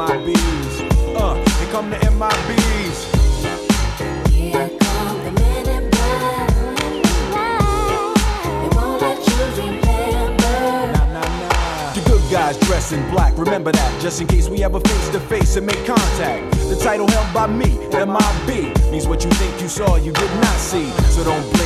MIBs. Uh, here come the MIBs. guys dress in black. Remember that, just in case we have a face to face and make contact. The title held by me, MIB, means what you think you saw, you did not see. So don't be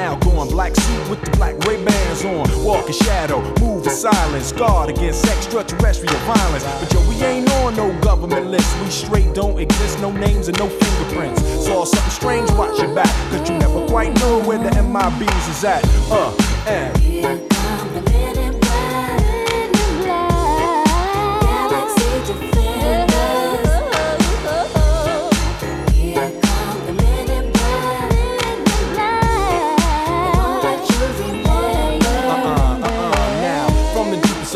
now gone. Black suit with the black Ray Bans on. Walk in shadow, move in silence, guard against extraterrestrial violence. But yo, we ain't on no government list. We straight don't exist, no names and no fingerprints. Saw something strange, watch your back, cause you never quite know where the MIBs is at. Uh, and.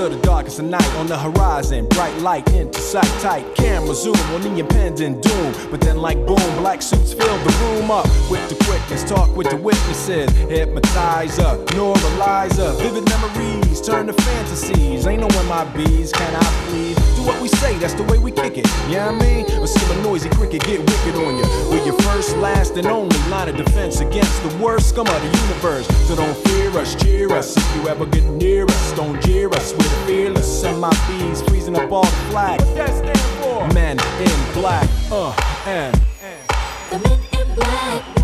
From the darkest of night on the horizon, bright light into sight tight. Camera zoom on the impending doom. But then, like boom, black suits fill the room up with the quickness. Talk with the witnesses, hypnotizer, neuralizer. Vivid memories turn to fantasies. Ain't no MIBs, can I please? Do what we say, that's the way we kick it. Yeah, I mean, or see a noisy cricket get wicked on you. We're your first, last, and only line of defense against the worst scum of the universe. So don't fear us, cheer us. If you ever get near us, don't jeer us. We're the fearless. MIBs freezing up all the flag. What that stand for? Men in black. Uh, and. The men in black.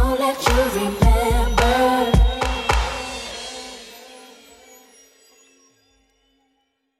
won't let you remember.